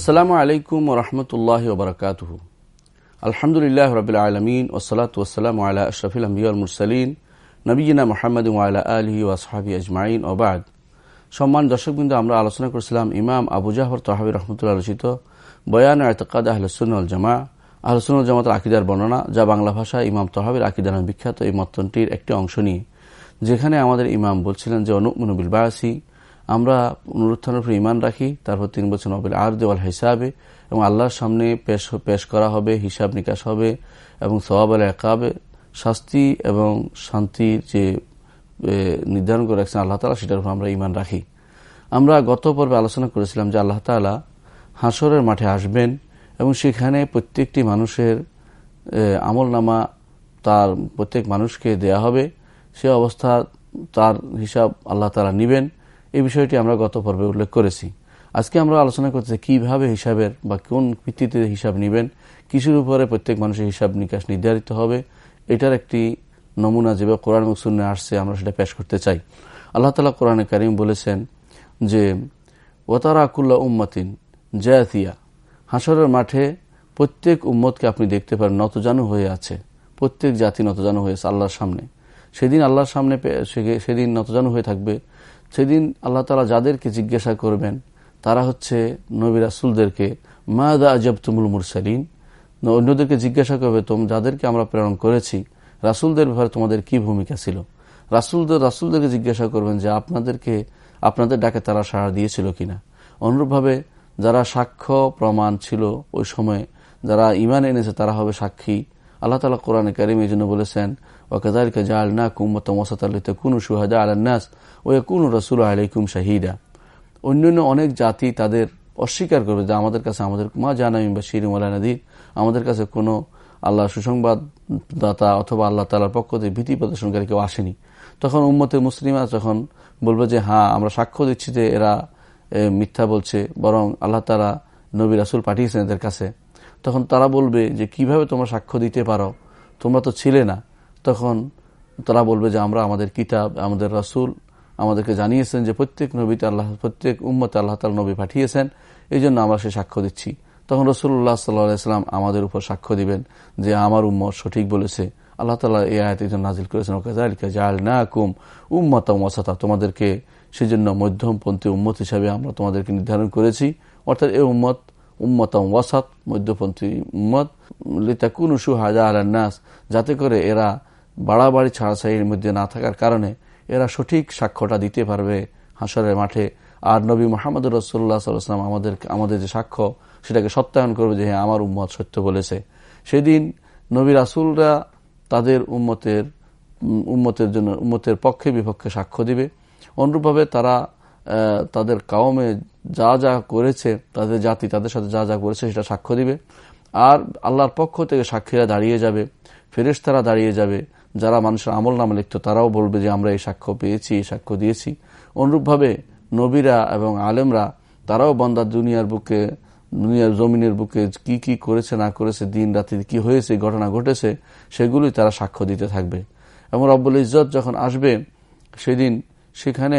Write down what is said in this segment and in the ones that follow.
আসসালামু আলাইকুম রহমতুল্লাহ ওবরাকাতহ আলহামদুলিল্লাহ রবিল আলমিন ওসলাত ওসালাম আল্লাহ আশরফিল আম্বিউল মুরসালিন নবীনা মোহাম্মদ আল্লাহ আলহি ওয়াসহাবি আজমাইন ওবাদ সম্মান দর্শকবৃন্দ, আমরা আলোচনা করেছিলাম ইমাম আবু জাহর তহাবি রহমতুল্লাহ রচিত বয়ান আয়তকাদ আহলসুল জামা আহলসুল জামাতের আকিদার বর্ণনা, যা বাংলা ভাষা ইমাম তহাবির আকিদার বিখ্যাত এই মতনটির একটি অংশ নিয়ে। যেখানে আমাদের ইমাম বলছিলেন যে অনুমনুবিল বায়াসী আমরা পুনরুত্থানের উপর ইমান রাখি, তারপর তিন বছর নবেল আর দেওয়াল হিসাবে, এবং আল্লাহর সামনে পেশ পেশ করা হবে, হিসাব নিকাশ হবে, এবং সবাব একাবে শাস্তি এবং শান্তির যে নির্ধারণ করে রাখছেন আল্লাহ তালা সেটার উপর আমরা ইমান রাখি। আমরা গত পর্বে আলোচনা করেছিলাম যে আল্লাহ তালা হাসরের মাঠে আসবেন, এবং সেখানে প্রত্যেকটি মানুষের আমল নামা তার, প্রত্যেক মানুষকে দেয়া হবে। সে অবস্থা তার হিসাব আল্লাহ তালা নিবেন। এই বিষয়টি আমরা গত পর্বে উল্লেখ করেছি। আজকে আমরা আলোচনা করতেছি কীভাবে হিসাবের বা কোন ভিত্তিতে হিসাব নেবেন, কিসের উপরে প্রত্যেক মানুষের হিসাব নিকাশ নির্ধারিত হবে, এটার একটি নমুনা যেভাবে কোরআন মুসুন্নে আসছে, আমরা সেটা পেশ করতে চাই। আল্লাহ তালা কোরআনে কারিম বলেছেন যে ওতারা আকুল্লা উম্মাতিন জায়াতিয়া হাসরের মাঠে প্রত্যেক উম্মতকে আপনি দেখতে পারেন নতজানু হয়ে আছে। প্রত্যেক জাতি নতজানু হয়েছে আল্লাহর সামনে। সেদিন আল্লাহর সামনে সেদিন নতজানু হয়ে থাকবে। সেদিন আল্লাহ তালা যাদেরকে জিজ্ঞাসা করবেন, তারা হচ্ছে নবী রাসুলদেরকে আজব তুমুল মুরসালিন? অন্যদেরকে জিজ্ঞাসা করবে, তোম, যাদেরকে আমরা প্রেরণ করেছি, রাসুলদের ব্যাপারে তোমাদের কি ভূমিকা ছিল? রাসুলদের, রাসুলদেরকে জিজ্ঞাসা করবেন যে, আপনাদেরকে, আপনাদের ডাকে তারা সাড়া দিয়েছিল কিনা? অনুরূপভাবে যারা সাক্ষ্য প্রমাণ ছিল ওই সময়ে, যারা ইমান এনেছে তারা হবে সাক্ষী। আল্লাহ তালা কোরআনে কারিম এই জন্য বলেছেন কুম্মত মসাত আল্লিতে কুনু সুহাদা আলান্নাস ও কুনু রসুল আলাইকুম শাহিদা অন্যান্য অনেক জাতি তাদের অস্বীকার করবে যে আমাদের কাছে আমাদের মা জানামিম বা শিরিম আলানাদির আমাদের কাছে কোনো আল্লাহ সুসংবাদদাতা অথবা আল্লাহ তালার পক্ষ থেকে ভীতি প্রদর্শনকারী কেউ আসেনি। তখন উম্মতে মুসলিমা যখন বলবে যে হ্যাঁ আমরা সাক্ষ্য দিচ্ছি যে এরা মিথ্যা বলছে, বরং আল্লাহ তালা নবী রাসুল পাঠিয়েছেন এদের কাছে, তখন তারা বলবে যে, কীভাবে তোমরা সাক্ষ্য দিতে পারো? তোমরা তো ছিলে না। তখন তারা বলবে যে আমরা আমাদের কিতাব, আমাদের রাসুল আমাদেরকে জানিয়েছেন যে প্রত্যেক নবীতে আল্লাহ, প্রত্যেক উম্মতে আল্লাহ তাল নবী পাঠিয়েছেন। এই জন্য আমরা সে সাক্ষ্য দিচ্ছি। তখন রসুল্লাহ সাল্লাহাম আমাদের উপর সাক্ষ্য দিবেন যে আমার উম্মত সঠিক বলেছে। আল্লাহ তালা এই আয়াত একজন নাজিল করেছেন ওকে জাল না কুম উম্মতা মসাতা তোমাদেরকে সেজন্য মধ্যমপন্থী উম্মত হিসাবে আমরা তোমাদেরকে নির্ধারণ করেছি। অর্থাৎ এই উম্মত উম্মতম ওয়াসাত, মধ্যপন্থী উম্মত, লিতাকুন হাজা আলান্নাস, যাতে করে এরা বাড়াবাড়ি ছাড়াছাড়ির মধ্যে না থাকার কারণে এরা সঠিক সাক্ষ্যটা দিতে পারবে হাসরের মাঠে। আর নবী মোহাম্মদ রসুল্লাহ সাল্লাম আমাদের আমাদের যে সাক্ষ্য, সেটাকে সত্যায়ন করবে যে হ্যাঁ আমার উম্মত সত্য বলেছে। সেদিন নবী রাসুলরা তাদের উম্মতের উম্মতের জন্য, উম্মতের পক্ষে বিপক্ষে সাক্ষ্য দিবে। অনুরূপভাবে তারা তাদের কাউমে যা যা করেছে, তাদের জাতি তাদের সাথে যা যা করেছে, সেটা সাক্ষ্য দিবে। আর আল্লাহর পক্ষ থেকে সাক্ষীরা দাঁড়িয়ে যাবে, ফেরেশতারা দাঁড়িয়ে যাবে। যারা মানুষের আমল নামে লিখত তারাও বলবে যে আমরা এই সাক্ষ্য পেয়েছি, এই সাক্ষ্য দিয়েছি। অনুরূপভাবে নবীরা এবং আলেমরা, তারাও বন্দার দুনিয়ার বুকে, দুনিয়ার জমিনের বুকে কি কি করেছে, না করেছে, দিন রাতে কি হয়েছে, ঘটনা ঘটেছে সেগুলি তারা সাক্ষ্য দিতে থাকবে। এবং রব্বুল ইজত যখন আসবে, সেদিন সেখানে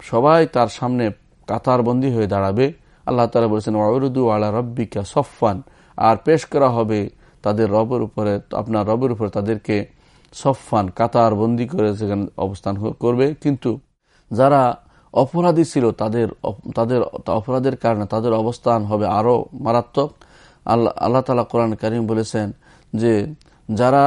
সবাই তার সামনে কাতারবন্দি হয়ে দাঁড়াবে। আল্লাহ তালা বলেছেন ওয়রুদু আলা রব্বিকা সফান আর পেশ করা হবে তাদের রবের উপরে, আপনার রবের উপরে তাদেরকে সফান কাতার বন্দি করে সেখানে অবস্থান করবে। কিন্তু যারা অপরাধী ছিল, তাদের তাদের অপরাধের কারণে তাদের অবস্থান হবে আরও মারাত্মক। আল্লাহ আল্লাহ তালা কোরআন করিম বলেছেন যে, যারা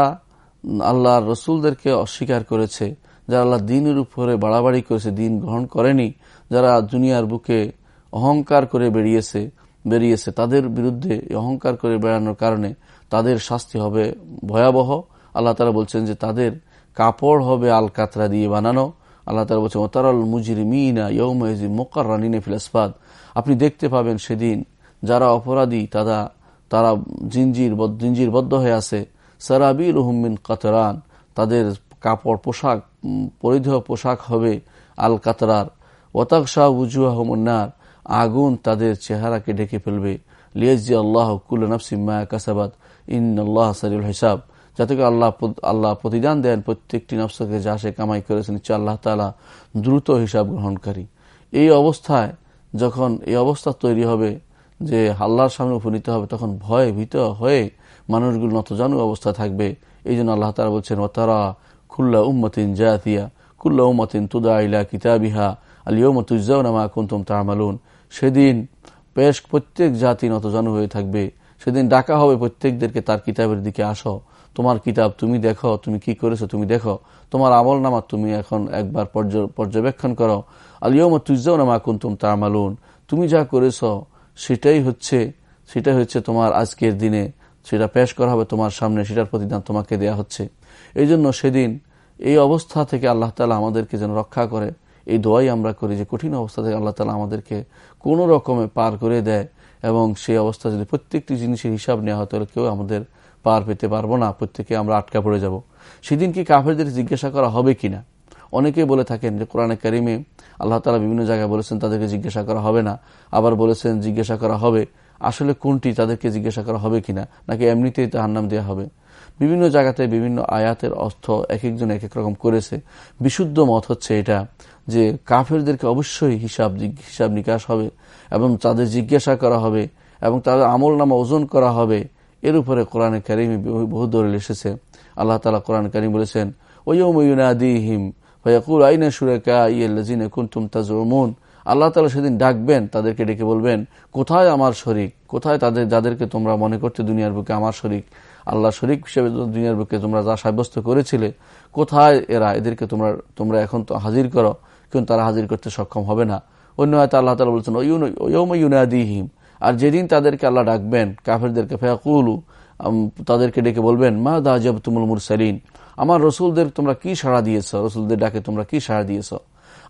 আল্লাহ রসুলদেরকে অস্বীকার করেছে, যারা আল্লাহ দিনের উপরে বাড়াবাড়ি করেছে, দিন গ্রহণ করেনি, যারা দুনিয়ার বুকে অহংকার করে বেরিয়েছে বেরিয়েছে, তাদের বিরুদ্ধে অহংকার করে বেড়ানোর কারণে তাদের শাস্তি হবে ভয়াবহ। আল্লাহ তালা বলছেন যে তাদের কাপড় হবে আল কাতরা দিয়ে বানানো। আল্লাহ তালা বলছেন, ওতারাল মিনা ইয়ৌমজি মোকার রানিনে ফিলাসপাদ আপনি দেখতে পাবেন সেদিন যারা অপরাধী, তারা তারা জিঞ্জির জিঞ্জিরবদ্ধ হয়ে আছে। সারাবিল হুমিন কাতরান। তাদের কাপড়, পোশাক পরিধেয় পোশাক হবে আল কাতরার ওতাক শাহ উজুয়াহমন্নার আগুন তাদের চেহারাকে ঢেকে ফেলবে। লিয়াজি আল্লাহ কুল নফসিম্মা কাসাবাদ ইন আল্লাহ সারিউল হিসাব। যাতে আল্লাহ আল্লাহ প্রতিদান দেন প্রত্যেকটি নফসকে যা সে কামাই করেছেন ইচ্ছা আল্লাহ তালা দ্রুত হিসাব গ্রহণকারী। এই অবস্থায় যখন এই অবস্থা তৈরি হবে যে আল্লাহর সামনে উপনীত হবে, তখন ভয়ে ভীত হয়ে মানুষগুলো নতজানু অবস্থা থাকবে। এই জন্য আল্লাহ তালা বলছেন ও তারা খুল্লা উম্মতিন জাতিয়া, কুল্লা উম্মতিন তুদা ইলা কিতাবিহা আলিয়মতুজাউনামা কুন্তুম তাহমালুন সেদিন পেশ প্রত্যেক জাতি নতজানু হয়ে থাকবে। সেদিন ডাকা হবে প্রত্যেকদেরকে তার কিতাবের দিকে আসো। তোমার কিতাব তুমি দেখো, তুমি কি করেছ তুমি দেখো। তোমার আমল নামা তুমি এখন একবার পর্যবেক্ষণ করো। আলিয়ম তুজাও নামা কুন্তুম তামালুন। তুমি যা করেছ সেটাই হচ্ছে সেটাই হচ্ছে তোমার আজকের দিনে, সেটা পেশ করা হবে তোমার সামনে, সেটার প্রতিদান তোমাকে দেয়া হচ্ছে। এই জন্য সেদিন এই অবস্থা থেকে আল্লাহ তালা আমাদেরকে যেন রক্ষা করে। এই দোয়াই আমরা করি যে কঠিন অবস্থা থেকে আল্লাহ তালা আমাদেরকে কোনো রকমে পার করে দেয় এবং সেই অবস্থা যদি প্রত্যেকটি জিনিসের হিসাব নেওয়া হয় তাহলে কেউ আমাদের পার পেতে পারব না, প্রত্যেকে আমরা আটকা পড়ে যাব। সেদিন কি কাফেরদের জিজ্ঞাসা করা হবে কিনা? অনেকে বলে থাকেন যে কোরআনে কারিমে আল্লাহ তালা বিভিন্ন জায়গায় বলেছেন তাদেরকে জিজ্ঞাসা করা হবে না। আবার বলেছেন জিজ্ঞাসা করা হবে, আসলে কোনটি তাদেরকে জিজ্ঞাসা করা হবে কিনা? নাকি এমনিতেই তাহার নাম দেওয়া হবে? বিভিন্ন জায়গাতে বিভিন্ন আয়াতের অর্থ এক একজন এক এক রকম করেছে। বিশুদ্ধ মত হচ্ছে এটা যে কাফেরদেরকে অবশ্যই হিসাব হিসাব নিকাশ হবে এবং তাদের জিজ্ঞাসা করা হবে এবং তাদের আমল নামা ওজন করা হবে। এর উপরে কোরআনে কারিমি বহু দৌড়ে এসেছে। আল্লাহ তালা কোরআন কারিম বলেছেন ওয়ুনাদিহিম ফয়াকুল আইনা সুরেকা ইয়াল্লাজিনে কুন্তুম তাজমুন আল্লাহ তালা সেদিন ডাকবেন, তাদেরকে ডেকে বলবেন, কোথায় আমার শরিক? কোথায় তাদের, যাদেরকে তোমরা মনে করতে দুনিয়ার বুকে আমার শরিক? আল্লাহ শরিক হিসেবে দুনিয়ার বুকে তোমরা যা সাব্যস্ত করেছিলে, কোথায় এরা? এদেরকে তোমরা তোমরা এখন তো হাজির করো, কিন্তু তারা হাজির করতে সক্ষম হবে না। অন্য হয়তো আল্লাহ তালা বলছেন ইউনাদিহিম। আর যেদিন তাদেরকে আল্লাহ ডাকবেন, কাফেরদেরকে ফেয়াকুলু তাদেরকে ডেকে বলবেন, মা দা জব তুমুল মুরসালিন, আমার রসুলদের তোমরা কি সাড়া দিয়েছ? রসুলদের ডাকে তোমরা কি সাড়া দিয়েছ?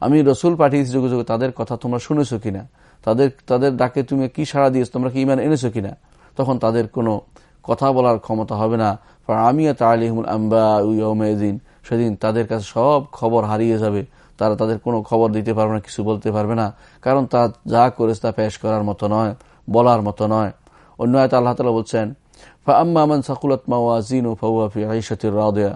আমি রসুল পাঠিয়েছি যুগে যুগে, তাদের কথা তোমরা শুনেছো কিনা? তাদের তাদের ডাকে তুমি কি সাড়া দিয়েছ? তোমরা কি ইমান এনেছো কিনা? তখন তাদের কোনো কথা বলার ক্ষমতা হবে না। আমি তালিমুল আম্বা উমেদিন সেদিন তাদের কাছে সব খবর হারিয়ে যাবে। তারা তাদের কোনো খবর দিতে পারবে না, কিছু বলতে পারবে না। কারণ তা যা করেছে তা পেশ করার মতো নয়। বলার মতো নয়। অন্য আয়ত আল্লাহ তালা বলছেন ফাম্মান সাকুলত মাওয়াজিন ও ফাউফি আইসতির রাদেয়া।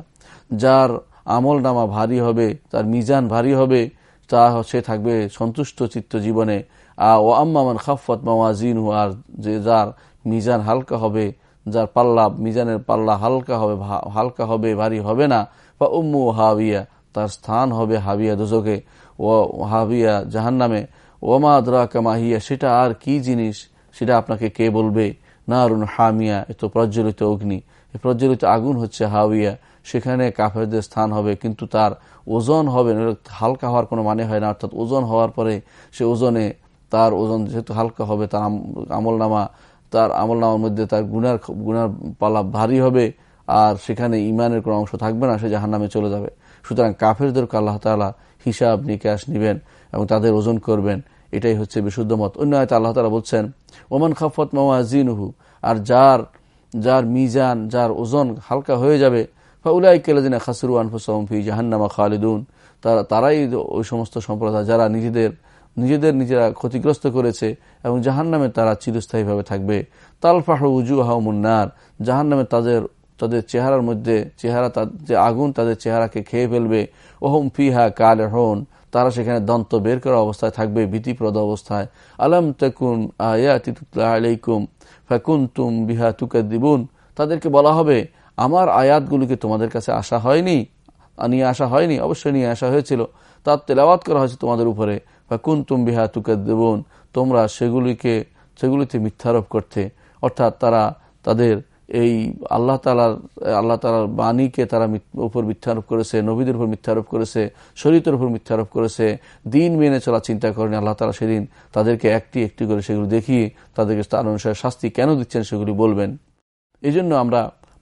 যার আমল নামা ভারী হবে, তার মিজান ভারী হবে, তা সে থাকবে সন্তুষ্ট চিত্ত জীবনে। আ ও আম্মামান খাফত মাওয়াজিন, আর যে যার মিজান হালকা হবে, যার পাল্লা, মিজানের পাল্লা হালকা হবে হালকা হবে, ভারী হবে না। বা উম্মু হাবিয়া, তার স্থান হবে হাবিয়া দুজকে ও হাবিয়া জাহান নামে ওমা দরা কামাহিয়া সেটা আর কি জিনিস? সেটা আপনাকে কে বলবে? না নারুন হামিয়া এত প্রজ্বলিত অগ্নি। প্রজ্বলিত আগুন হচ্ছে হাবিয়া সেখানে কাফেরদের স্থান হবে, কিন্তু তার ওজন হবে হালকা হওয়ার কোনো মানে হয় না, অর্থাৎ ওজন হওয়ার পরে সে ওজনে তার ওজন যেহেতু হালকা হবে, তার আমল নামা তার আমল নামার মধ্যে তার গুনার গুনার পালা ভারী হবে, আর সেখানে ইমানের কোনো অংশ থাকবে না, সে জাহান নামে চলে যাবে। সুতরাং কাফেরদেরকে আল্লাহ তালা হিসাব নিকাশ নিবেন এবং তাদের ওজন করবেন। এটাই হচ্ছে বিশুদ্ধ মত। অন্য হয়তো আল্লাহ তালা বলছেন, ওমান খাফত মাওয়াজিনহু আর যার যার মিজান, যার ওজন হালকা হয়ে যাবে উলাই কেলাদিনা খাসরু আনফুসফি জাহান্নামা খালিদুন। তারা, তারাই ওই সমস্ত সম্প্রদায় যারা নিজেদের নিজেদের নিজেরা ক্ষতিগ্রস্ত করেছে এবং জাহান নামে তারা চিরস্থায়ীভাবে থাকবে। তালফাহ উজু হাউমুন্নার জাহান নামে তাদের তাদের চেহারার মধ্যে, চেহারা যে আগুন তাদের চেহারাকে খেয়ে ফেলবে। ওহম ফিহা কাল হন তারা সেখানে দন্ত বের করা অবস্থায় থাকবে, ভীতিপ্রদ অবস্থায়। আলম তেকুন আয়াতিকুম ফাকুন তুম বিহা তুকে দিবুন তাদেরকে বলা হবে, আমার আয়াতগুলিকে তোমাদের কাছে আসা হয়নি, নিয়ে আসা হয়নি, অবশ্যই নিয়ে আসা হয়েছিল। তার তেলাওয়াত করা হয়েছে তোমাদের উপরে। বা কুন তুম বিহা তুকে দেবন তোমরা সেগুলিকে, সেগুলিতে মিথ্যারোপ করতে। অর্থাৎ তারা তাদের এই আল্লাহ তালার আল্লাহ তালার বাণীকে তারা উপর মিথ্যারোপ করেছে, নবীদের উপর মিথ্যারোপ করেছে শরীরের উপর মিথ্যারোপ করেছে, দিন মেনে চলা চিন্তা করেনি আল্লাহ তালা সেদিন। তাদেরকে একটি একটি করে সেগুলো দেখিয়ে তাদেরকে তার অনুসারে শাস্তি কেন দিচ্ছেন সেগুলি বলবেন। এই জন্য আমরা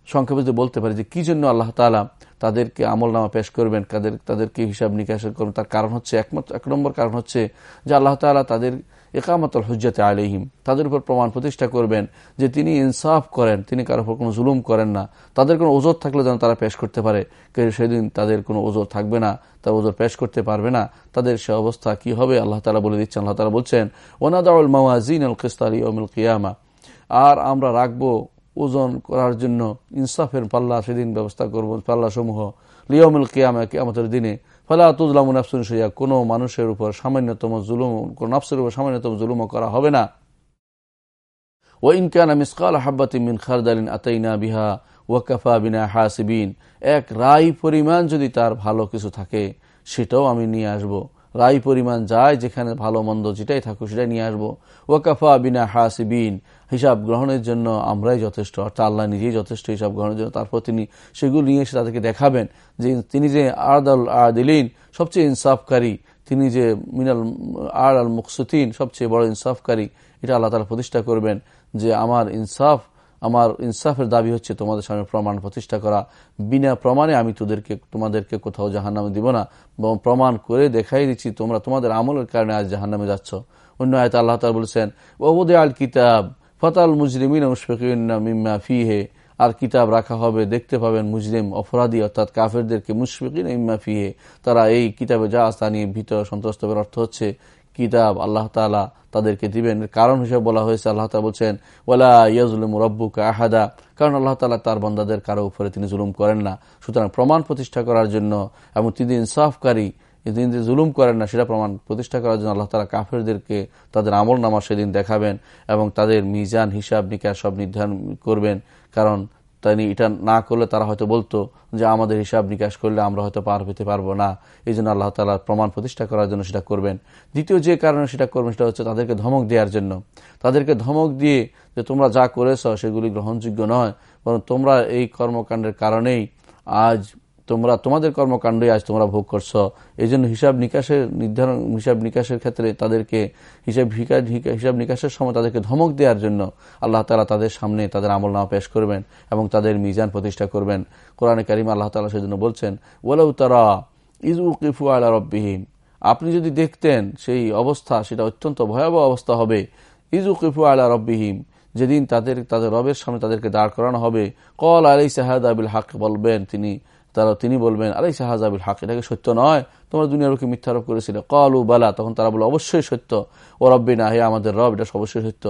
সংক্ষেপে বলতে পারি যে কি জন্য আল্লাহ তালা তাদেরকে আমল নামা পেশ করবেন তাদের তাদেরকে হিসাব নিকাশ করবেন, তার কারণ হচ্ছে একমাত্র এক নম্বর কারণ হচ্ছে যে আল্লাহ তালা তাদের একামতল হজ্জাতে আলহিম তাদের উপর প্রমাণ প্রতিষ্ঠা করবেন যে তিনি ইনসাফ করেন, তিনি কারোর উপর কোনো জুলুম করেন না। তাদের কোনো ওজোর থাকলে যেন তারা পেশ করতে পারে। কিন্তু সেদিন তাদের কোনো ওজোর থাকবে না, তার ওজোর পেশ করতে পারবে না। তাদের সে অবস্থা কি হবে? আল্লাহ তালা বলে দিচ্ছেন, আল্লাহ তালা বলছেন ওনাদাউল মাওয়াজিন আল কিস্তারি ওমুল কিয়ামা। আর আমরা রাখব ওজন করার জন্য ইনসাফের পাল্লা, সেদিন ব্যবস্থা করব পাল্লা সমূহ লিয়মুল কিয়ামা, কিয়ামতের দিনে। ফলা তুজলাম নাফসুন সইয়া কোনো মানুষের উপর সামান্যতম জুলুম, কোন নাফসের উপর সামান্যতম জুলুমও করা হবে না। ও ইনকান মিসকাল হাব্বাতি খারদালিন আতাইনা বিহা ওয়াকাফা বিনা হাসিবিন। এক রাই পরিমাণ যদি তার ভালো কিছু থাকে, সেটাও আমি নিয়ে আসব। রাই পরিমাণ যায়, যেখানে ভালো মন্দ যেটাই থাকুক সেটাই নিয়ে আসব। ওয়াকাফা বিনা হাসিবিন, হিসাব গ্রহণের জন্য আমরাই যথেষ্ট অর্থাৎ আল্লাহ নিজেই যথেষ্ট হিসাব গ্রহণের জন্য। তারপর তিনি সেগুলো নিয়ে এসে তাদেরকে দেখাবেন যে তিনি যে আদাল আদিলিন, সবচেয়ে ইনসাফকারী, তিনি যে মিনাল আর আল মুকসুদ্দিন সবচেয়ে বড় ইনসাফকারী, এটা আল্লাহ তালা প্রতিষ্ঠা করবেন যে আমার ইনসাফ আমার ইনসাফের দাবি হচ্ছে তোমাদের সামনে প্রমাণ প্রতিষ্ঠা করা। বিনা প্রমাণে আমি তোদেরকে, তোমাদেরকে কোথাও জাহান্নামে দিব না। এবং প্রমাণ করে দেখাই দিচ্ছি, তোমরা তোমাদের আমলের কারণে আজ জাহান্নামে যাচ্ছ। অন্য আয়ত আল্লাহ তালা বলছেন ওবদে আল কিতাব, ফতাল মুজরিমিন মিম্মা ফিহে। আর কিতাব রাখা হবে, দেখতে পাবেন মুসলিম অপরাধী, অর্থাৎ কাফেরদেরকে মুশফিকিন ইম্মা ফিহে। তারা এই কিতাবে যা আস্তা নিয়ে ভীত সন্ত্রস্ত অর্থ হচ্ছে কিতাব আল্লাহ তালা তাদেরকে দিবেন। কারণ হিসেবে বলা হয়েছে, আল্লাহ তালা বলছেন ওলা ইয়াজুলুম রব্বুকা আহাদা। কারণ আল্লাহ তালা তার বন্দাদের কারও উপরে তিনি জুলুম করেন না। সুতরাং প্রমাণ প্রতিষ্ঠা করার জন্য এবং তিনি ইনসাফকারী, তিনি যে জুলুম করেন না, সেটা প্রমাণ প্রতিষ্ঠা করার জন্য আল্লাহ তালা কাফেরদেরকে তাদের আমল নামা সেদিন দেখাবেন এবং তাদের মিজান হিসাব নিকাশ সব নির্ধারণ করবেন। কারণ তিনি এটা না করলে তারা হয়তো বলতো যে আমাদের হিসাব নিকাশ করলে আমরা হয়তো পার পেতে পারব না। এই জন্য আল্লাহ তালা প্রমাণ প্রতিষ্ঠা করার জন্য সেটা করবেন। দ্বিতীয় যে কারণে সেটা করবেন সেটা হচ্ছে তাদেরকে ধমক দেওয়ার জন্য। তাদেরকে ধমক দিয়ে যে তোমরা যা করেছ সেগুলি গ্রহণযোগ্য নয়, বরং তোমরা এই কর্মকাণ্ডের কারণেই আজ তোমরা, তোমাদের কর্মকাণ্ডই আজ তোমরা ভোগ করছ। এই জন্য হিসাব নিকাশের নির্ধারণ, হিসাব নিকাশের ক্ষেত্রে তাদেরকে, হিসাব হিসাব নিকাশের সময় তাদেরকে ধমক দেওয়ার জন্য আল্লাহ তালা তাদের সামনে তাদের আমল নামা পেশ করবেন এবং তাদের মিজান প্রতিষ্ঠা করবেন। কোরআনে কারিম আল্লাহ তালা সেজন্য বলছেন ওলাউ তারা ইজ উকিফু আল্লাহ রব্বিহীন আপনি যদি দেখতেন সেই অবস্থা, সেটা অত্যন্ত ভয়াবহ অবস্থা হবে। ইজ উকিফু আল্লাহ রব্বিহীম। যেদিন তাদের তাদের রবের সামনে তাদেরকে দাঁড় করানো হবে। কল আলাই সাহাদ আবিল হাক বলবেন তিনি। তারা তিনি বলবেন আলাই সাহাজাবিল হাক? এটাকে সত্য নয়? তোমরা দুনিয়ার বুকে মিথ্যারোপ করেছিলে। কলু বালা তখন তারা বলে অবশ্যই সত্য। ও রব্বি না হে আমাদের রব, এটা অবশ্যই সত্য।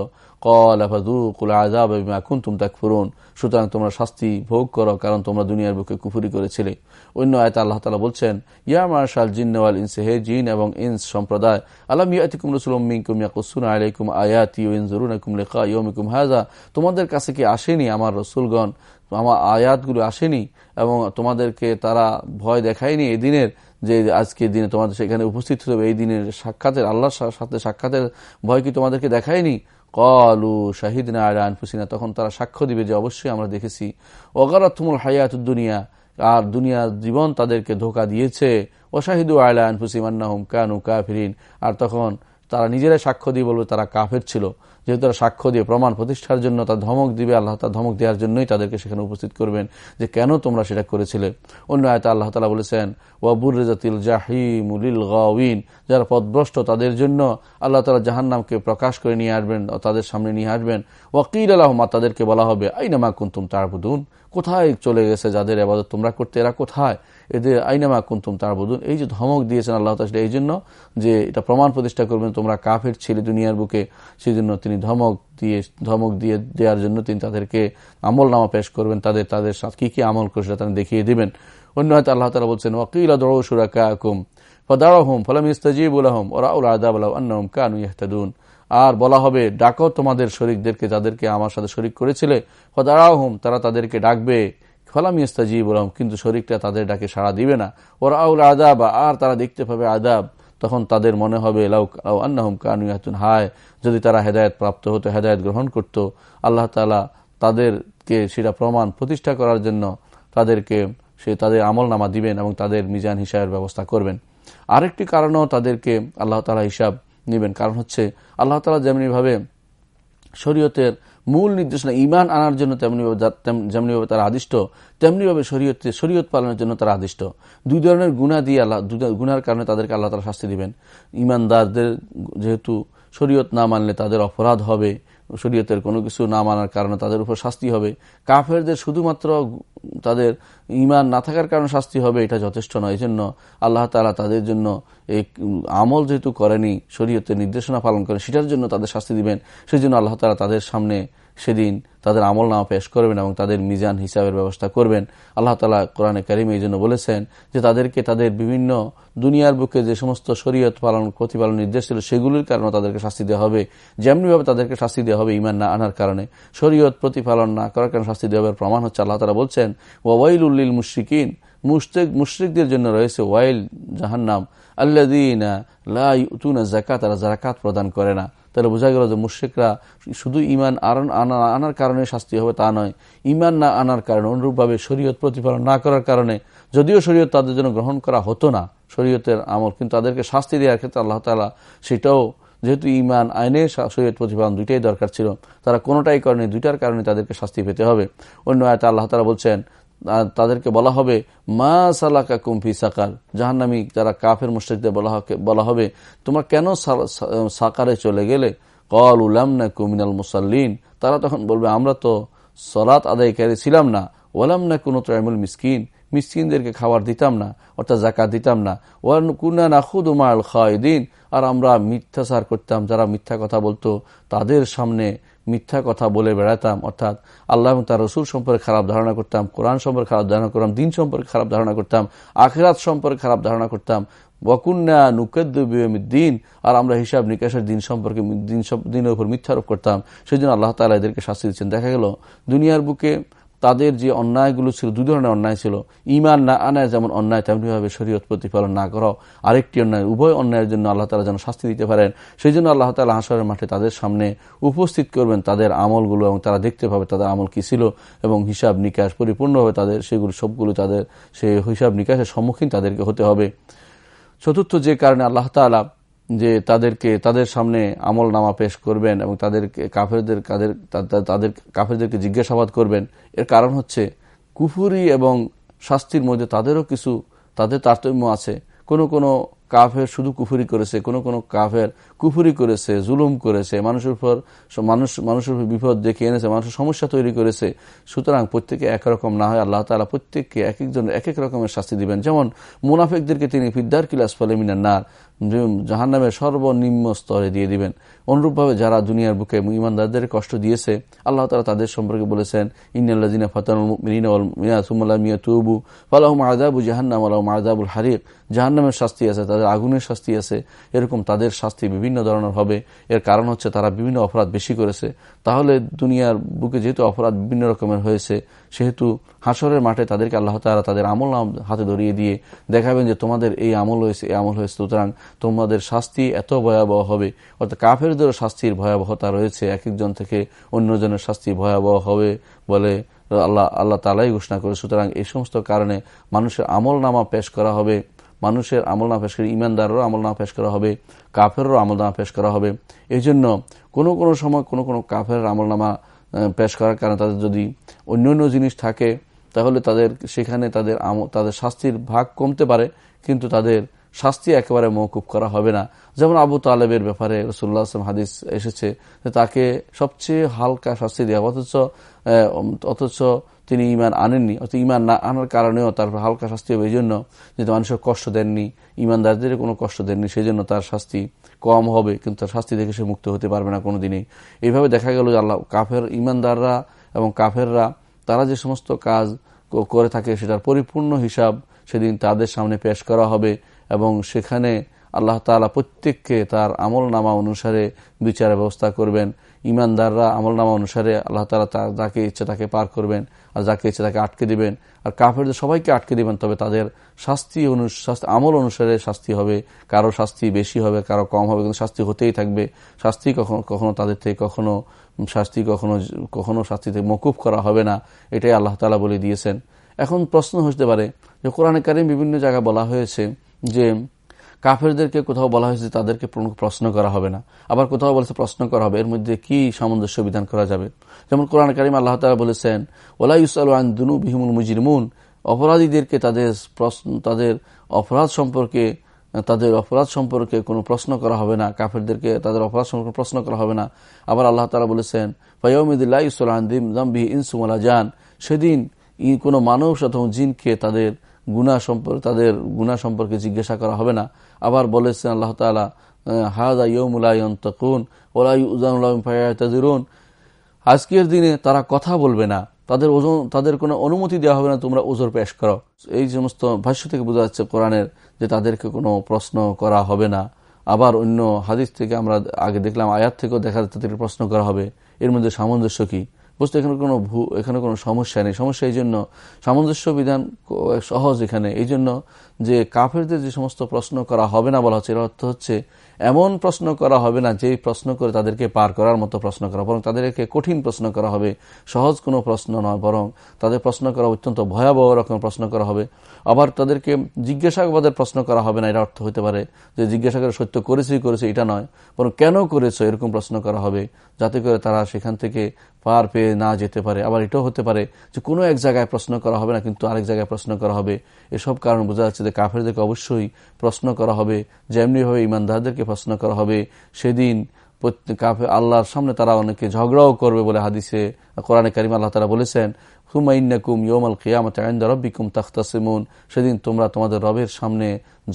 কল আফাদু কুল আজাব এখন তুম তাক ফুরুন সুতরাং তোমরা শাস্তি ভোগ করো, কারণ তোমরা দুনিয়ার বুকে কুফুরি করেছিলে। অন্য আয়ত আল্লাহ তালা বলছেন, ইয়া মার্শাল জিন্নওয়াল ইনসে হে জিন এবং ইনস সম্প্রদায়, আলম ইয়াতিকুম রসুলম মিনকুম ইয়াকুসুন আলাইকুম আয়াতি ও ইনজরুনাকুম লেখা ইয়মিকুম হাজা তোমাদের কাছে কি আসেনি আমার রসুলগণ? আমার আয়াতগুলো আসেনি এবং তোমাদেরকে তারা ভয় দেখায়নি এই দিনের যে আজকে দিনে তোমাদের সেখানে উপস্থিত হবে। এই দিনের সাক্ষাতের, আল্লাহর সাথে সাক্ষাতের ভয় কি তোমাদেরকে দেখায়নি? কলু শাহিদ না আলা আনফুসিনা। তখন তারা সাক্ষ্য দিবে যে অবশ্যই আমরা দেখেছি। অগারাতুমুল হায়াত দুনিয়া। আর দুনিয়ার জীবন তাদেরকে ধোকা দিয়েছে। ও শাহিদু আলা আনফুসিমান্নাহুম কানু কাফিরিন। আর তখন তারা নিজেরাই সাক্ষ্য দিয়ে বলবে তারা কাফের ছিল। যেহেতু তারা সাক্ষ্য দিয়ে প্রমাণ প্রতিষ্ঠার জন্য তার ধমক দিবে, আল্লাহ তার ধমক দেওয়ার জন্যই তাদেরকে সেখানে উপস্থিত করবেন যে কেন তোমরা সেটা করেছিলে। অন্য আয়তা আল্লাহ তালা বলেছেন ওয়াবুর রেজাতিল জাহিমুলিল গাউইন যারা পদভ্রষ্ট তাদের জন্য আল্লাহ তালা জাহান নামকে প্রকাশ করে নিয়ে আসবেন, তাদের সামনে নিয়ে আসবেন। ওয়াকির আল্লাহমা তাদেরকে বলা হবে আইনামা কুন্তুম তারবুদুন কোথায় চলে গেছে যাদের আবাদত তোমরা করতে, এরা কোথায়? এদের আইনামা কুন্তুম তার বদুন এই যে ধমক দিয়েছেন আল্লাহ তালা এই জন্য যে এটা প্রমাণ প্রতিষ্ঠা করবেন তোমরা কাফের ছেলে দুনিয়ার বুকে সেই জন্য তিনি ধমক দিয়ে ধমক দিয়ে দেওয়ার জন্য তিনি তাদেরকে আমল নামা পেশ করবেন, তাদের তাদের সাথে কি কি আমল করে সেটা দেখিয়ে দেবেন। অন্য হয়তো আল্লাহ তালা বলছেন, ওয়াকিল দৌড় সুরাকা আকুম ফদারহম ফলাম ইস্তাজিবুল আহম ওরা উল আদাব আন্নম কানু ইহতাদুন আর বলা হবে, ডাকো তোমাদের শরিকদেরকে যাদেরকে আমার সাথে শরিক করেছিলে। ফদারাহম তারা তাদেরকে ডাকবে। ফলাম ইস্তাজি বললাম কিন্তু শরিকটা তাদের ডাকে সাড়া দিবে না। ওরা আউল আদাব আর তারা দেখতে পাবে আদাব তখন তাদের মনে হবে হায়, যদি তারা হেদায়ত প্রাপ্ত হতো, হেদায়ত গ্রহণ করত, আল্লাহ তালা তাদেরকে সেটা প্রমাণ প্রতিষ্ঠা করার জন্য তাদেরকে, সে তাদের আমল নামা দিবেন এবং তাদের মিজান হিসাবের ব্যবস্থা করবেন। আরেকটি কারণও তাদেরকে আল্লাহ তালা হিসাব নেবেন। কারণ হচ্ছে আল্লাহ তালা যেমনিভাবে শরীয়তের মূল নির্দেশনা ইমান আনার জন্য তেমনিভাবে যেমনিভাবে তারা আদিষ্ট, তেমনিভাবে শরীয়তে শরীয়ত পালনের জন্য তারা আদিষ্ট। দুই ধরনের গুণা দিয়ে আল্লাহ গুনার কারণে তাদেরকে আল্লাহ তালা শাস্তি দিবেন। ইমানদারদের যেহেতু শরীয়ত না মানলে তাদের অপরাধ হবে। শরীয়তের কোনো কিছু না মানার কারণে তাদের উপর শাস্তি হবে। কাফেরদের শুধুমাত্র তাদের ইমান না থাকার কারণে শাস্তি হবে, এটা যথেষ্ট নয়। এই জন্য আল্লাহ তালা তাদের জন্য এই আমল যেহেতু করেনি, শরীয়তের নির্দেশনা পালন করে, সেটার জন্য তাদের শাস্তি দিবেন। সেই জন্য আল্লাহ তালা তাদের সামনে সেদিন তাদের আমল নামা পেশ করবেন এবং তাদের মিজান হিসাবের ব্যবস্থা করবেন। আল্লাহ তালা কোরআনে কারিম এই জন্য বলেছেন যে তাদেরকে তাদের বিভিন্ন দুনিয়ার বুকে যে সমস্ত শরীয়ত পালন, প্রতিপালন নির্দেশ ছিল সেগুলির কারণে তাদেরকে শাস্তি দেওয়া হবে। যেমনিভাবে তাদেরকে শাস্তি দেওয়া হবে ইমান না আনার কারণে। শরীয়ত প্রতিপালন না করার কারণে শাস্তি দেওয়া হবে প্রমাণ হচ্ছে আল্লাহ তালা বলছেন ওয়াইল উল্লিল মুশ্রিকিন মুশরিক, মুশরিকদের জন্য রয়েছে ওয়াইল জাহান্নাম। আল্লাদিনা লাউতুনা জাকাত তারা জাকাত প্রদান করে না। তাহলে বোঝা গেল যে মুশ্রিকরা শুধু ইমান আনার কারণে শাস্তি হবে তা নয়। ইমান না আনার কারণে, অনুরূপভাবে শরীয়ত প্রতিপালন না করার কারণে, যদিও শরীয়ত তাদের জন্য গ্রহণ করা হতো না, শরীয়তের আমল, কিন্তু তাদেরকে শাস্তি দেওয়ার ক্ষেত্রে আল্লাহ তালা সেটাও, যেহেতু ইমান আইনে শরীয়ত প্রতিপালন দুইটাই দরকার ছিল, তারা কোনোটাই করেনি, দুইটার কারণে তাদেরকে শাস্তি পেতে হবে। অন্য আয়তা আল্লাহ তালা বলছেন তাদেরকে বলা হবে, মা সালাকা কুমফি সাকার। জাহান্নামি যারা কাফের মুশ্রিকদের বলা হবে, তোমরা কেন সাকারে চলে গেলে? কল উলাম না কুমিনাল মুসাল্লিন। তারা তখন বলবে, আমরা তো সলাৎ আদায়কারী ছিলাম না। ওলাম না কোনো ত্রাইমুল মিসকিন। মিসকিনদেরকে খাবার দিতাম না, অর্থাৎ জাকাত দিতাম না। ওয়ান কুনা নাখুদ উমাল খায়দিন। আর আমরা মিথ্যাচার করতাম, যারা মিথ্যা কথা বলতো, তাদের সামনে মিথ্যা কথা বলে বেড়াতাম, অর্থাৎ আল্লাহ এবং তার রসুল সম্পর্কে খারাপ ধারণা করতাম, কোরআন সম্পর্কে খারাপ ধারণা করতাম, দিন সম্পর্কে খারাপ ধারণা করতাম, আখরাত সম্পর্কে খারাপ ধারণা করতাম। বকুন্না নুকদ্দিন আর আমরা হিসাব নিকাশের দিন সম্পর্কে দিনের উপর মিথ্যারোপ করতাম। সেই জন্য আল্লাহ তালা এদেরকে শাস্তি দিচ্ছেন। দেখা গেল, দুনিয়ার বুকে তাদের যে অন্যায়গুলো ছিল দু ধরনের অন্যায় ছিল। ইমান না আনায় যেমন অন্যায়, তেমনিভাবে শরীয়ত প্রতিপালন না করাও। আরেকটি অন্যায়, উভয় অন্যায়ের জন্য আল্লাহ তালা যেন শাস্তি দিতে পারেন। সেই জন্য আল্লাহ তালা হাসরের মাঠে তাদের সামনে উপস্থিত করবেন তাদের আমলগুলো এবং তারা দেখতে পাবে তাদের আমল কি ছিল এবং হিসাব নিকাশ পরিপূর্ণভাবে তাদের সেগুলো, সবগুলো তাদের সেই হিসাব নিকাশের সম্মুখীন তাদেরকে হতে হবে। চতুর্থ যে কারণে আল্লাহ তালা যে তাদেরকে, তাদের সামনে আমল নামা পেশ করবেন এবং তাদেরকে, কাফেরদের, তাদের কাফেরদেরকে জিজ্ঞাসাবাদ করবেন। এর কারণ হচ্ছে কুফুরি এবং শাস্তির মধ্যে তাদেরও কিছু, তাদের তারতম্য আছে। কোনো কোনো কাফের শুধু কুফুরি করেছে, কোনো কোনো কাফের কুফুরি করেছে, জুলুম করেছে, মানুষের উপর, মানুষ, মানুষের উপর বিপদ দেখে এনেছে, মানুষের সমস্যা তৈরি করেছে। সুতরাং প্রত্যেকে একরকম না হয়, আল্লাহ তালা প্রত্যেককে এক একজন, এক এক রকমের শাস্তি দিবেন। যেমন মুনাফেকদেরকে তিনি ফিদ্দার কিলাস ফলে মিনার নার জাহান নামের সর্বনিম্ন স্তরে দিয়ে দিবেন। অনুরূপভাবে যারা দুনিয়ার বুকে ইমানদারদের কষ্ট দিয়েছে, আল্লাহ তালা তাদের সম্পর্কে বলেছেন ইন্দিনা ফাতানুমিনা তুবু ফালাহম আজাবু জাহান্নাম আলহম আজাবুল হারিক জাহান্নামের শাস্তি আছে, তাদের আগুনের শাস্তি আছে। এরকম তাদের শাস্তি বিভিন্ন ধরনের হবে। এর কারণ হচ্ছে তারা বিভিন্ন অপরাধ বেশি করেছে। তাহলে দুনিয়ার বুকে যেহেতু অপরাধ বিভিন্ন রকমের হয়েছে, সেহেতু হাসরের মাঠে তাদেরকে আল্লাহ তালা তাদের আমল হাতে ধরিয়ে দিয়ে দেখাবেন যে তোমাদের এই আমল হয়েছে, এই আমল হয়েছে। সুতরাং তোমাদের শাস্তি এত ভয়াবহ হবে। অর্থাৎ কাফেরদেরও শাস্তির ভয়াবহতা রয়েছে। এক একজন থেকে অন্যজনের শাস্তি ভয়াবহ হবে বলে আল্লাহ আল্লাহ তালাই ঘোষণা করে সুতরাং এই সমস্ত কারণে মানুষের আমল নামা পেশ করা হবে। মানুষের আমল না পেশ করে ইমানদারেরও আমল না পেশ করা হবে। কাফেরও আমল নামা পেশ করা হবে। এই জন্য কোনো কোনো সময় কোনো কোনো কাফের আমল নামা পেশ করার কারণে তাদের যদি অন্য অন্য জিনিস থাকে তাহলে তাদের সেখানে তাদের তাদের শাস্তির ভাগ কমতে পারে, কিন্তু তাদের শাস্তি একেবারে মৌকুব করা হবে না। যেমন আবু তালেবের ব্যাপারে রসুল্লাহ আসলাম হাদিস এসেছে তাকে সবচেয়ে হালকা শাস্তি দেওয়া অথচ অথচ তিনি ইমান আনেননি, অর্থাৎ ইমান না আনার কারণেও তার হালকা শাস্তি হবে এই জন্য যেহেতু মানুষের কষ্ট দেননি ইমানদারদের কোনো কষ্ট দেননি সেই জন্য তার শাস্তি কম হবে, কিন্তু তার শাস্তি থেকে সে মুক্ত হতে পারবে না কোনো দিনই এইভাবে দেখা গেল যে আল্লাহ, কাফের ইমানদাররা এবং কাফেররা তারা যে সমস্ত কাজ করে থাকে সেটার পরিপূর্ণ হিসাব সেদিন তাদের সামনে পেশ করা হবে এবং সেখানে আল্লাহ তালা প্রত্যেককে তার আমল নামা অনুসারে বিচার ব্যবস্থা করবেন। ইমানদাররা আমল নামা অনুসারে আল্লাহ তালা যাকে ইচ্ছে তাকে পার করবেন আর যাকে ইচ্ছে তাকে আটকে দিবেন। আর কাফেরদের সবাইকে আটকে দিবেন, তবে তাদের শাস্তি আমল অনুসারে শাস্তি হবে। কারও শাস্তি বেশি হবে, কারও কম হবে, কিন্তু শাস্তি হতেই থাকবে। শাস্তি কখনো কখনো তাদের থেকে কখনো শাস্তি কখনো কখনো শাস্তিতে মকুফ করা হবে না, এটাই আল্লাহ তালা বলে দিয়েছেন। এখন প্রশ্ন হতে পারে যে কোরআনে কারিম বিভিন্ন জায়গায় বলা হয়েছে যে কাফেরদেরকে কোথাও বলা হয়েছে তাদেরকে প্রশ্ন করা হবে না। আবার কোথাও বলেছে প্রশ্ন করা হবে, এর মধ্যে কি সামঞ্জস্য বিধান করা যাবে? যেমন কোরআন কারিম আল্লাহ তালা বলেছেন ওলা ইউসাল দুনু বিহিমুল মুজিরমুন অপরাধীদেরকে তাদের প্রশ্ন, তাদের অপরাধ সম্পর্কে তাদের অপরাধ সম্পর্কে কোনো প্রশ্ন করা হবে না। কাফেরদেরকে তাদের অপরাধ সম্পর্কে প্রশ্ন করা হবে না। আবার আল্লাহ তালা বলেছেন ফাইমিদুল্লাহ ইসলাম ইনসুমালা যান সেদিন ই কোনো মানুষ অথবা জিনকে তাদের গুণা সম্পর্কে, তাদের গুণা সম্পর্কে জিজ্ঞাসা করা হবে না। আবার বলেছেন আল্লাহ তালা হাজা ইয়মুলায়ন তকুন ওলাই উজানুল্লাহরুন আজকের দিনে তারা কথা বলবে না। তাদের ওজন, তাদের কোনো অনুমতি দেওয়া হবে না, তোমরা ওজোর পেশ করো। এই সমস্ত ভাষ্য থেকে বোঝা যাচ্ছে কোরআনের যে তাদেরকে কোনো প্রশ্ন করা হবে না। আবার অন্য হাদিস থেকে আমরা আগে দেখলাম, আয়াত থেকেও দেখা যাচ্ছে তাদেরকে প্রশ্ন করা হবে। এর মধ্যে সামঞ্জস্য কি? বুঝতে এখানে কোনো ভূ, এখানে কোনো সমস্যা নেই। সমস্যা এই জন্য সামঞ্জস্য বিধান সহজ এখানে। এই জন্য যে কাফেরদের যে সমস্ত প্রশ্ন করা হবে না বলা হচ্ছে, এর অর্থ হচ্ছে এমন প্রশ্ন করা হবে না যেই প্রশ্ন করে তাদেরকে পার করার মতো প্রশ্ন করা, বরং তাদেরকে কঠিন প্রশ্ন করা হবে। সহজ কোনো প্রশ্ন নয়, বরং তাদের প্রশ্ন করা অত্যন্ত ভয়াবহ রকম প্রশ্ন করা হবে। আবার তাদেরকে জিজ্ঞাসাবাদের প্রশ্ন করা হবে না এটা অর্থ হতে পারে যে জিজ্ঞাসা করে সত্য করেছি করেছে, এটা নয়। বরং কেন করেছ, এরকম প্রশ্ন করা হবে, যাতে করে তারা সেখান থেকে পার পেয়ে না যেতে পারে, আবার এটাও হতে পারে যে কোনো এক জায়গায় প্রশ্ন করা হবে না, কিন্তু আরেক জায়গায় প্রশ্ন করা হবে। এসব কারণ বোঝা যাচ্ছে যে কাফেরদেরকে অবশ্যই প্রশ্ন করা হবে, যেমনিভাবে ইমানদারদেরকে প্রশ্ন করা হবে। সেদিন আল্লাহর সামনে তারা অনেকে ঝগড়াও করবে বলে হাদিসে, কোরআনে কারিম আল্লাহ তারা বলেছেন হুমাইন্নাকুম ইয়মাল কিয়ামত আইন্দা রব্বিকুম তাখতাসিমুন। সেদিন তোমরা তোমাদের রবের সামনে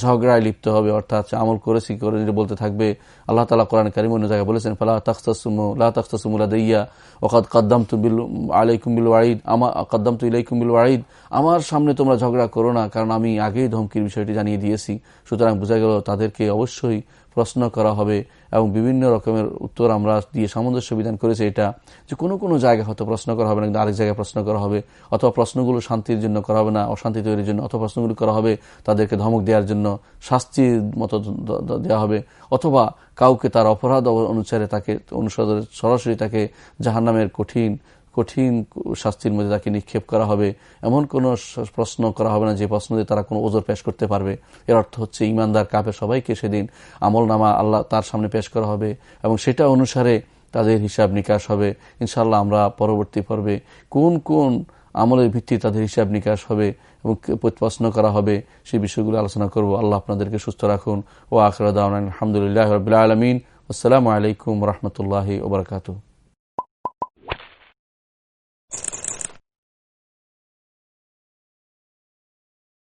ঝগড়ায় লিপ্ত হবে, অর্থাৎ আমল করেছি, করে বলতে থাকবে। আল্লাহ তালা কোরআন কারিম অন্য জায়গায় বলেছেন, ফালা তাখতাসমু, লা তাখতাসমুল্লা দইয়া ওকাদ কাদ্দাম তু বিল, আলাইকুম বিল ওয়াইদ আমার কাদ্দাম তু ইলাইকুম বিল ওয়াইদ আমার সামনে তোমরা ঝগড়া করো না, কারণ আমি আগেই ধমকির বিষয়টি জানিয়ে দিয়েছি। সুতরাং বোঝা গেল তাদেরকে অবশ্যই প্রশ্ন করা হবে এবং বিভিন্ন রকমের উত্তর আমরা দিয়ে সামঞ্জস্য বিধান করেছি এটা, যে কোনো কোনো জায়গায় হয়তো প্রশ্ন করা হবে না, কিন্তু আরেক জায়গায় প্রশ্ন করা হবে। অথবা প্রশ্নগুলো শান্তির জন্য করা হবে না, অশান্তি তৈরির জন্য। অথবা প্রশ্নগুলো করা হবে তাদেরকে ধমক দেওয়ার জন্য, শাস্তির মতো দেওয়া হবে। অথবা কাউকে তার অপরাধ অনুসারে তাকে অনুসারে সরাসরি তাকে জাহান্নামের কঠিন কঠিন শাস্তির মধ্যে তাকে নিক্ষেপ করা হবে। এমন কোন প্রশ্ন করা হবে না যে প্রশ্ন দিয়ে তারা কোনো ওজোর পেশ করতে পারবে। এর অর্থ হচ্ছে ইমানদার কাপে সবাইকে সেদিন আমল নামা আল্লাহ তার সামনে পেশ করা হবে এবং সেটা অনুসারে তাদের হিসাব নিকাশ হবে। ইনশাল্লাহ আমরা পরবর্তী পর্বে কোন কোন আমলের ভিত্তি তাদের হিসাব নিকাশ হবে এবং প্রশ্ন করা হবে সেই বিষয়গুলো আলোচনা করব। আল্লাহ আপনাদেরকে সুস্থ রাখুন। ও আখরাদ আলহামদুলিল্লাহ আলমিন। আসসালামু আলাইকুম রহমতুল্লাহ ওবরাকাতু